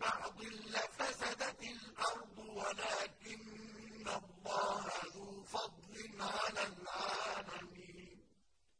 بعض لَّفَسَدَتِ الْأَرْضُ وَلَٰكِنَّ